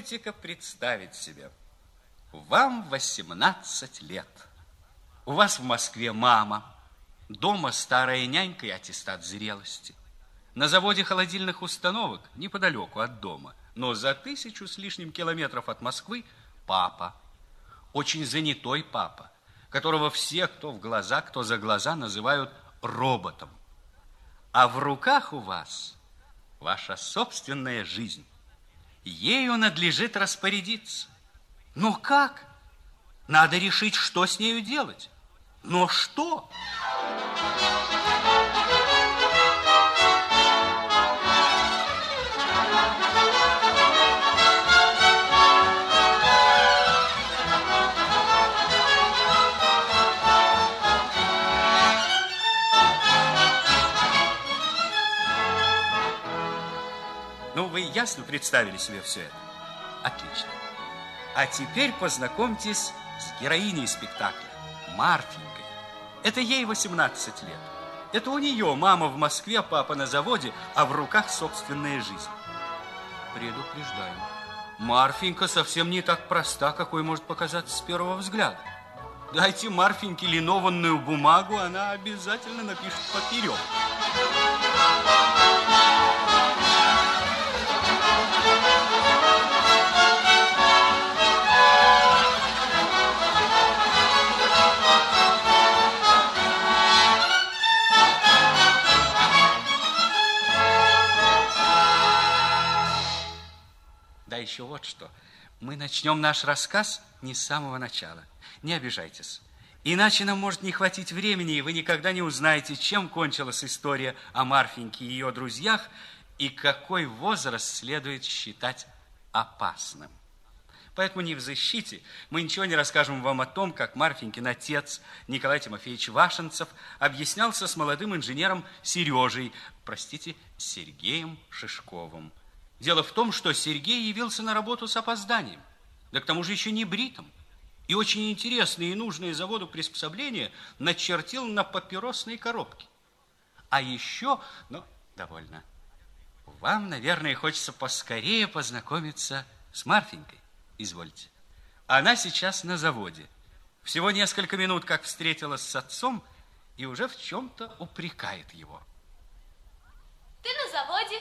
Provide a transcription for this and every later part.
попробуйте-ка представить себе. Вам 18 лет. У вас в Москве мама, дома старая нянька и аттестат зрелости. На заводе холодильных установок, неподалеку от дома, но за тысячу с лишним километров от Москвы, папа. Очень занятой папа, которого все, кто в глаза, кто за глаза, называют роботом. А в руках у вас ваша собственная жизнь. Ею надлежит распорядиться. Но как? Надо решить, что с нею делать. Но что? Ну, ясно представили себе все это? Отлично. А теперь познакомьтесь с героиней спектакля, Марфенькой. Это ей 18 лет. Это у нее мама в Москве, папа на заводе, а в руках собственная жизнь. Предупреждаю. Марфенька совсем не так проста, какой может показаться с первого взгляда. Дайте Марфеньке линованную бумагу, она обязательно напишет поперек. Еще вот что. Мы начнем наш рассказ не с самого начала. Не обижайтесь. Иначе нам может не хватить времени, и вы никогда не узнаете, чем кончилась история о Марфеньке и ее друзьях, и какой возраст следует считать опасным. Поэтому не в защите мы ничего не расскажем вам о том, как Марфенькин отец Николай Тимофеевич Вашенцев объяснялся с молодым инженером Сережей, простите, Сергеем Шишковым. Дело в том, что Сергей явился на работу с опозданием, да к тому же еще не бритым. И очень интересные и нужные заводу приспособления начертил на папиросной коробке. А еще, ну, довольно. Вам, наверное, хочется поскорее познакомиться с Марфенькой. Извольте. Она сейчас на заводе. Всего несколько минут, как встретилась с отцом, и уже в чем-то упрекает его. Ты на заводе,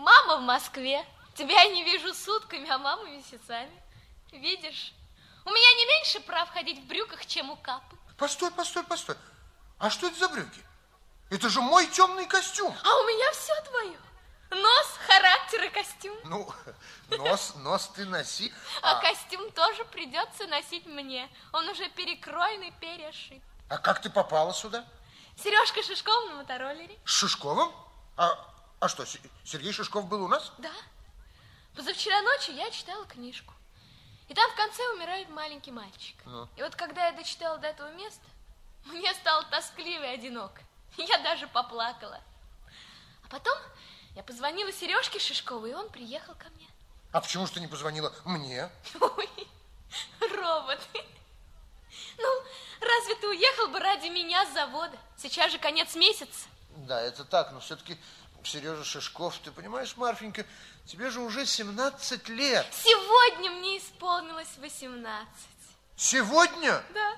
мама в Москве. Тебя я не вижу сутками, а маму месяцами. Видишь, у меня не меньше прав ходить в брюках, чем у Капы. Постой, постой, постой. А что это за брюки? Это же мой темный костюм. А у меня все твое. Нос, характер и костюм. Ну, нос, нос ты носи. А, а костюм тоже придется носить мне. Он уже перекроен и перешит. А как ты попала сюда? Сережка Шишков на мотороллере. С Шишковым? А, а что, Сергей Шишков был у нас? Да. Позавчера ночью я читала книжку. И там в конце умирает маленький мальчик. Ну. И вот когда я дочитала до этого места, мне стало тоскливо и одиноко. Я даже поплакала. А потом я позвонила Сережке Шишкову, и он приехал ко мне. А почему же ты не позвонила мне? Ой, робот. Ну, разве ты уехал бы ради меня с завода? Сейчас же конец месяца. Да, это так, но все-таки Сережа Шишков, ты понимаешь, Марфенька, тебе же уже 17 лет. Сегодня мне исполнилось 18. Сегодня? Да.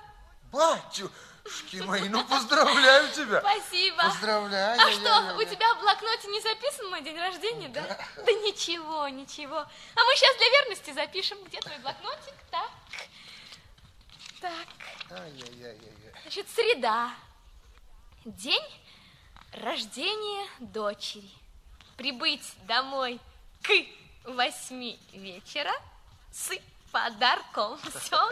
Батюшки мои, ну поздравляю тебя. Спасибо. Поздравляю. А что, у тебя в блокноте не записан мой день рождения, да? Да, да ничего, ничего. А мы сейчас для верности запишем. Где твой блокнотик? Так. Так. Ай-яй-яй-яй. Значит, среда. День рождения дочери. Прибыть домой к восьми вечера с подарком. Все.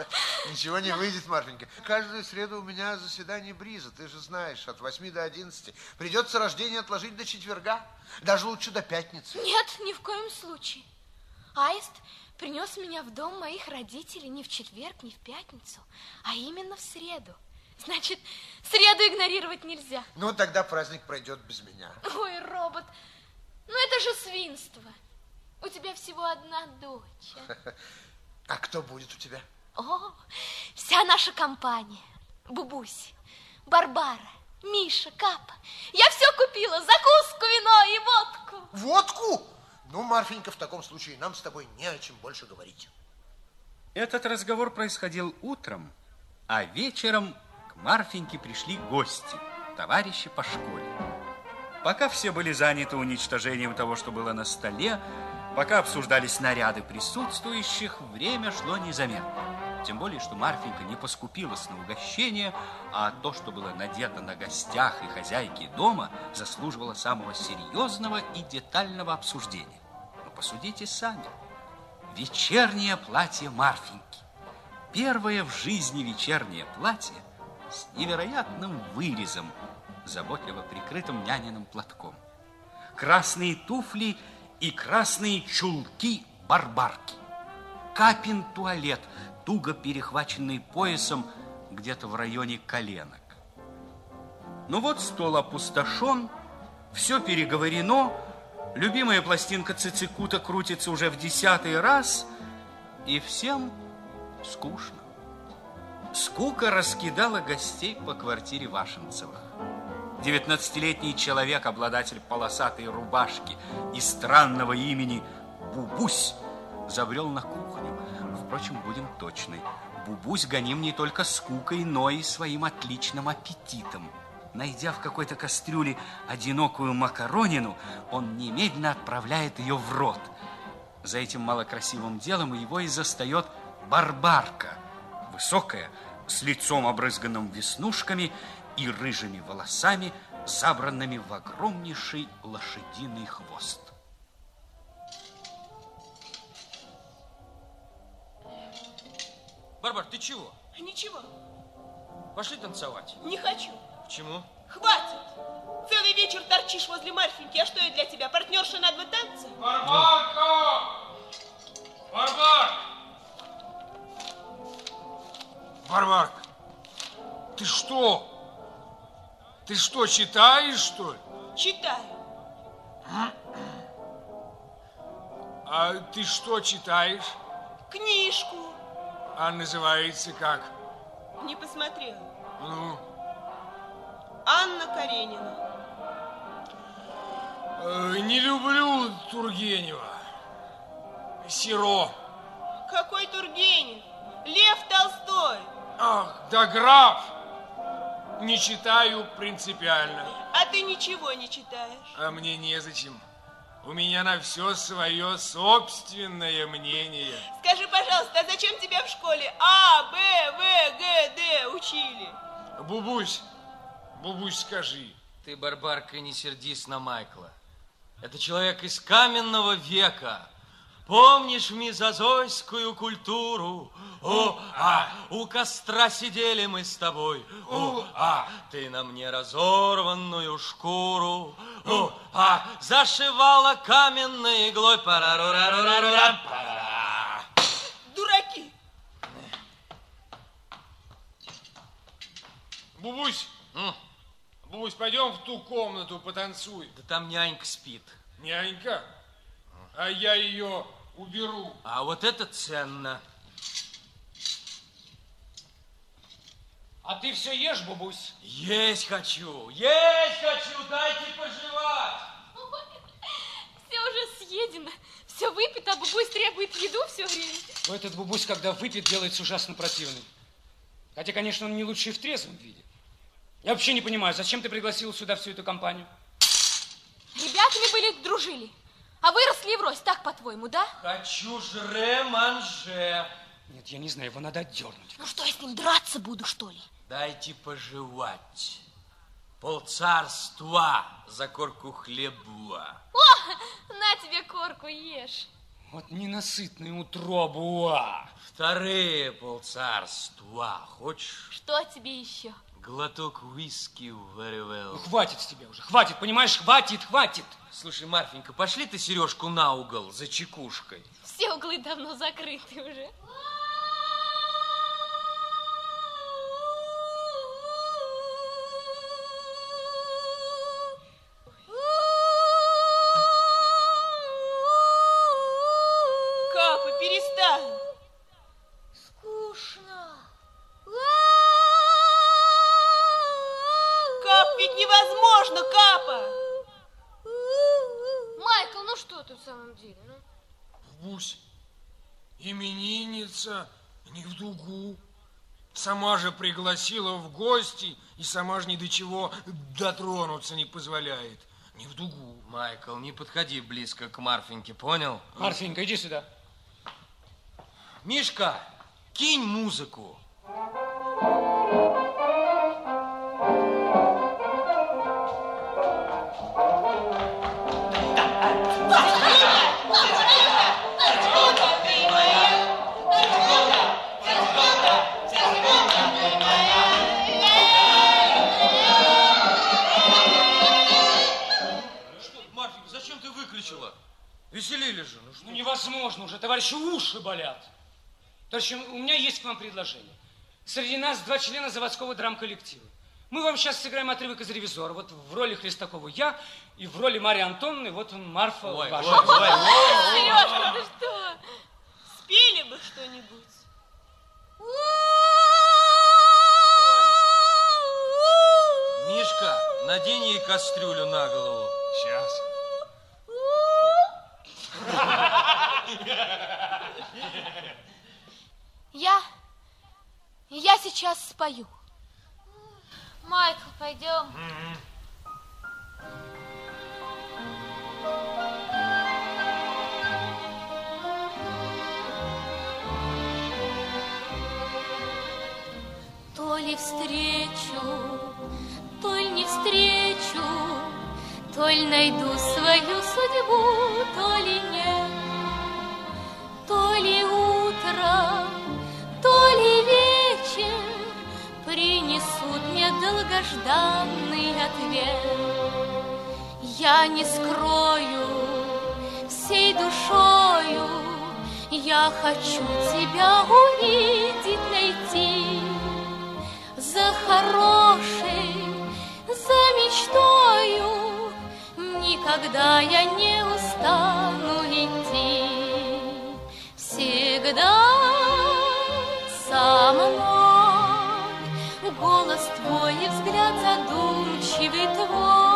Ничего не выйдет, Марфенька. Каждую среду у меня заседание Бриза, ты же знаешь, от 8 до 11. Придется рождение отложить до четверга, даже лучше до пятницы. Нет, ни в коем случае. Аист принес меня в дом моих родителей не в четверг, не в пятницу, а именно в среду. Значит, среду игнорировать нельзя. Ну, тогда праздник пройдет без меня. Ой, робот, ну это же свинство. У тебя всего одна дочь. А кто будет у тебя? О, вся наша компания. Бубусь, Барбара, Миша, Капа. Я все купила. Закуску, вино и водку. Водку? Ну, Марфенька, в таком случае нам с тобой не о чем больше говорить. Этот разговор происходил утром, а вечером Марфеньке пришли гости, товарищи по школе. Пока все были заняты уничтожением того, что было на столе, пока обсуждались наряды присутствующих, время шло незаметно. Тем более, что Марфенька не поскупилась на угощение, а то, что было надето на гостях и хозяйке дома, заслуживало самого серьезного и детального обсуждения. Но посудите сами. Вечернее платье Марфеньки. Первое в жизни вечернее платье с невероятным вырезом, заботливо прикрытым няниным платком. Красные туфли и красные чулки-барбарки. Капин туалет, туго перехваченный поясом где-то в районе коленок. Ну вот стол опустошен, все переговорено, любимая пластинка Цицикута крутится уже в десятый раз, и всем скучно. Скука раскидала гостей по квартире Вашенцевых. Девятнадцатилетний человек, обладатель полосатой рубашки и странного имени Бубусь, забрел на кухню. Впрочем, будем точны. Бубусь гоним не только скукой, но и своим отличным аппетитом. Найдя в какой-то кастрюле одинокую макаронину, он немедленно отправляет ее в рот. За этим малокрасивым делом его и застает Барбарка, высокая, с лицом обрызганным веснушками и рыжими волосами, забранными в огромнейший лошадиный хвост. Барбар, ты чего? Ничего, Пошли танцевать. не хочу. Почему? Хватит! Целый вечер торчишь возле Марфеньки. А что я для тебя, партнерша на два танца? Барбарка! Барбар! Барбарка, ты что? Ты что, читаешь, что ли? Читаю. А ты что читаешь? Книжку. А называется как? Не посмотрела. Ну, Анна Каренина. э, не люблю Тургенева. Серо. Какой Тургенев? Лев Толстой. Ах, да граф. Не читаю принципиально. А ты ничего не читаешь. А мне незачем. У меня на все свое собственное мнение. Скажи, пожалуйста, а зачем тебя в школе А, Б, В, Г, Д учили? Бубусь, Бубусь, скажи. Ты, Барбарка, не сердись на Майкла. Это человек из каменного века. Помнишь мезозойскую культуру? О, а, у костра сидели мы с тобой. О, а, ты на мне разорванную шкуру. О, а, зашивала каменной иглой. Дураки. Бубусь, М, Бубусь, пойдем в ту комнату, потанцуй. Да там нянька спит. Нянька, а я ее уберу. А вот это ценно. А ты все ешь, бабусь? Есть хочу, есть хочу, дайте пожевать. Все уже съедено, все выпито, а бабусь требует еду все время. Ну, этот бабусь, когда выпьет, делается ужасно противным. Хотя, конечно, он не лучше и в трезвом виде. Я вообще не понимаю, зачем ты пригласил сюда всю эту компанию? Ребятами были, дружили. А выросли врозь, так по-твоему, да? Хочу жре-манже. Нет, я не знаю, его надо отдернуть. Ну что, я с ним драться буду, что ли? Дайте пожевать. Полцарства за корку хлеба. О, на тебе корку ешь. Вот ненасытную утробу! Вторые полцарства. Хочешь Что тебе еще? Глоток виски very well? Ну, хватит с тебя уже, хватит, понимаешь, хватит, хватит. Слушай, Марфенька, пошли ты сережку на угол за чекушкой. Все углы давно закрыты уже. Невозможно, Капа. Майкл, ну что ты в самом деле, ну? Бусь, именинница не в дугу. Сама же пригласила в гости и сама же ни до чего дотронуться не позволяет. Не в дугу. Майкл, не подходи близко к Марфеньке, понял? Марфенька, иди сюда. Мишка, кинь музыку. Невозможно уже, товарищи, уши болят. Товарищи, у меня есть к вам предложение. Среди нас два члена заводского драм-коллектива. Мы вам сейчас сыграем отрывок из «Ревизора». Вот в роли Хлестакова я, и в роли Марии Антоновны вот он Марфа Ой, ваша. ой, ой, ой. Сережка, ты что? Спели бы что-нибудь. Мишка, надень ей кастрюлю на голову. Сейчас. Я, я сейчас спою. Майкл, пойдем. То ли встречу, то ли не встречу, то ли найду свою судьбу, то ли нет, то ли утро, долгожданный ответ. Я не скрою всей душою, я хочу тебя увидеть, найти за хорошей, за мечтою. Никогда я не задумчивый твой.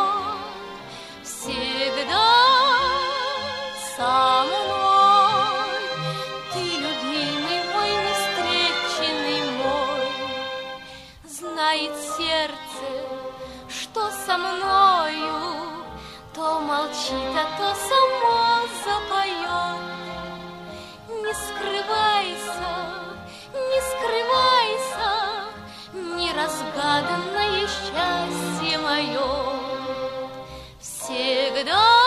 no.